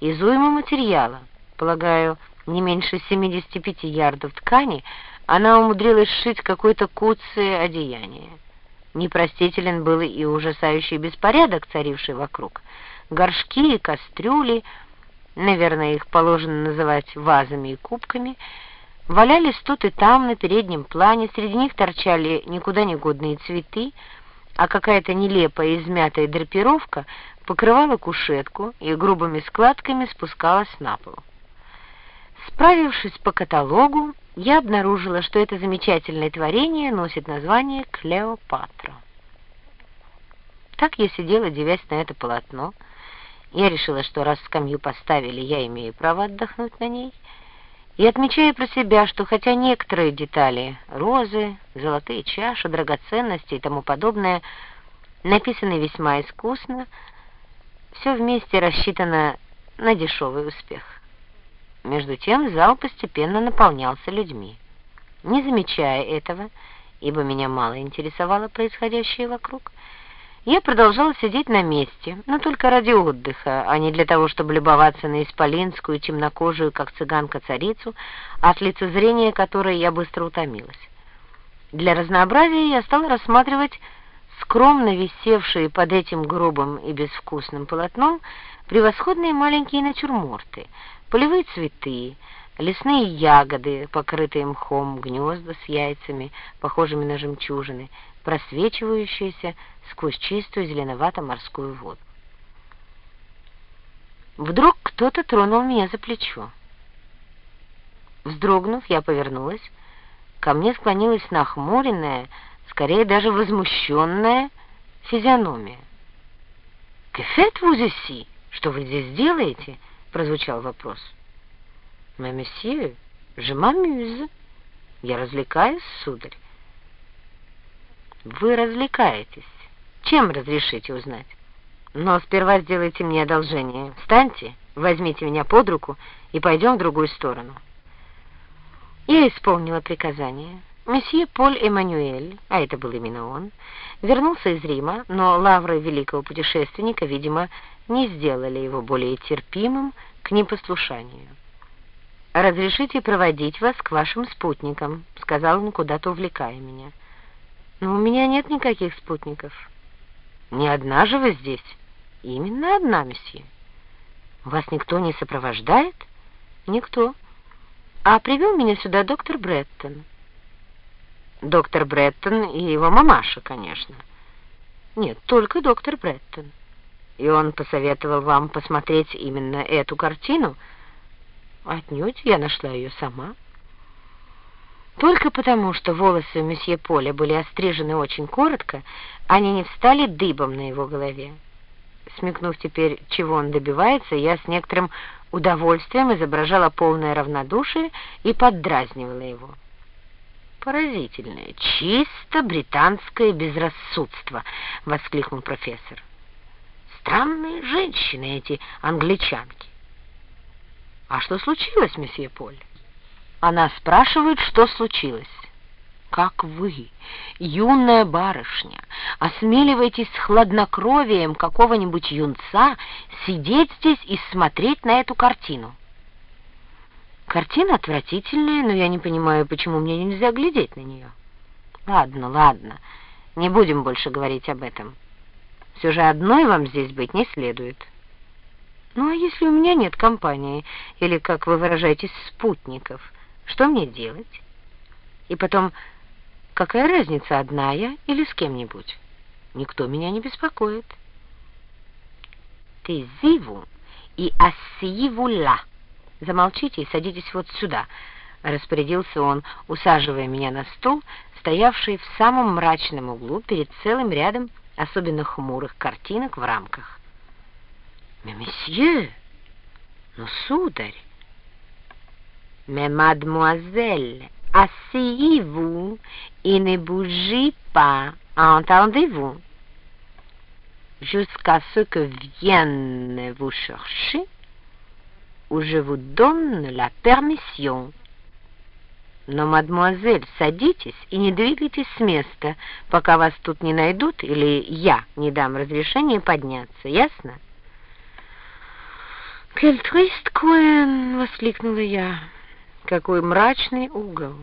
из уймы материала, полагаю, не меньше 75 ярдов ткани, она умудрилась сшить какое-то куцее одеяние. Непростителен был и ужасающий беспорядок, царивший вокруг. Горшки и кастрюли, наверное, их положено называть вазами и кубками, валялись тут и там на переднем плане, среди них торчали никуда не годные цветы, а какая-то нелепая измятая драпировка покрывала кушетку и грубыми складками спускалась на пол. Справившись по каталогу, я обнаружила, что это замечательное творение носит название «Клеопатра». Так я сидела, девясь на это полотно. Я решила, что раз скамью поставили, я имею право отдохнуть на ней. И отмечаю про себя, что хотя некоторые детали — розы, золотые чаши, драгоценности и тому подобное — написаны весьма искусно, все вместе рассчитано на дешевый успех. Между тем зал постепенно наполнялся людьми. Не замечая этого, ибо меня мало интересовало происходящее вокруг, я продолжала сидеть на месте, но только ради отдыха, а не для того, чтобы любоваться на исполинскую, темнокожую, как цыганка-царицу, от лицезрения которой я быстро утомилась. Для разнообразия я стала рассматривать скромно висевшие под этим грубым и безвкусным полотном превосходные маленькие натюрморты — полевые цветы, лесные ягоды, покрытые мхом, гнезда с яйцами, похожими на жемчужины, просвечивающиеся сквозь чистую зеленовато-морскую воду. Вдруг кто-то тронул меня за плечо. Вздрогнув, я повернулась. Ко мне склонилась нахмуренная, скорее даже возмущенная физиономия. «Кефет вузеси? Что вы здесь делаете?» прозвучал вопрос. «Mais, monsieur, je m'amuse. Я развлекаюсь, сударь». «Вы развлекаетесь. Чем разрешите узнать? Но сперва сделайте мне одолжение. Встаньте, возьмите меня под руку и пойдем в другую сторону». Я исполнила приказание. Месье Поль Эммануэль, а это был именно он, вернулся из Рима, но лавры великого путешественника, видимо, не сделали его более терпимым к непослушанию. «Разрешите проводить вас к вашим спутникам», — сказал он, куда-то увлекая меня. «Но у меня нет никаких спутников». «Не одна же вы здесь?» «Именно одна, месье». «Вас никто не сопровождает?» «Никто. А привел меня сюда доктор Бреттон». «Доктор Бреттон и его мамаша, конечно». «Нет, только доктор Бреттон». И он посоветовал вам посмотреть именно эту картину? Отнюдь, я нашла ее сама. Только потому, что волосы у месье Поля были острижены очень коротко, они не встали дыбом на его голове. Смекнув теперь, чего он добивается, я с некоторым удовольствием изображала полное равнодушие и поддразнивала его. «Поразительное, чисто британское безрассудство!» — воскликнул профессор. Странные женщины эти англичанки. А что случилось, месье Поль? Она спрашивает, что случилось. Как вы, юная барышня, осмеливаетесь с хладнокровием какого-нибудь юнца сидеть здесь и смотреть на эту картину? Картина отвратительная, но я не понимаю, почему мне нельзя глядеть на нее. Ладно, ладно, не будем больше говорить об этом. Все же одной вам здесь быть не следует. Ну, а если у меня нет компании, или, как вы выражаетесь, спутников, что мне делать? И потом, какая разница, одна я или с кем-нибудь? Никто меня не беспокоит. Ты зиву и ассиеву ла. Замолчите и садитесь вот сюда, — распорядился он, усаживая меня на стул, стоявший в самом мрачном углу перед целым рядом особенно хмурых картинок в рамках. «Месье! Ну, сударь!» «Mais, mademoiselle, asseyez-vous et ne bougez pas, entendez-vous? Jusqu'à ce que vienne vous chercher, ou je vous donne la permission». Но, мадмуазель, садитесь и не двигайтесь с места, пока вас тут не найдут или я не дам разрешения подняться, ясно? «Кель куэн!» — воскликнула я. «Какой мрачный угол!»